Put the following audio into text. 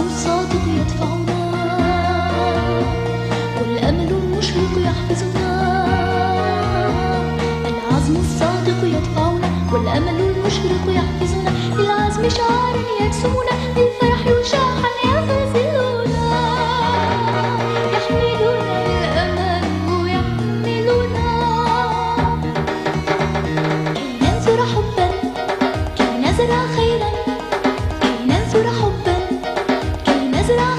والصادق يدفعنا. والأمل المشرق يحفزنا العزم الصادق يدفعنا. والأمل المشرق يحفزنا للعزم شعارا يكسونا. بالفرح وشاحا يغزلنا يحملنا الأمل ويحملنا كي نزرع حبا كي نزرع خيرا.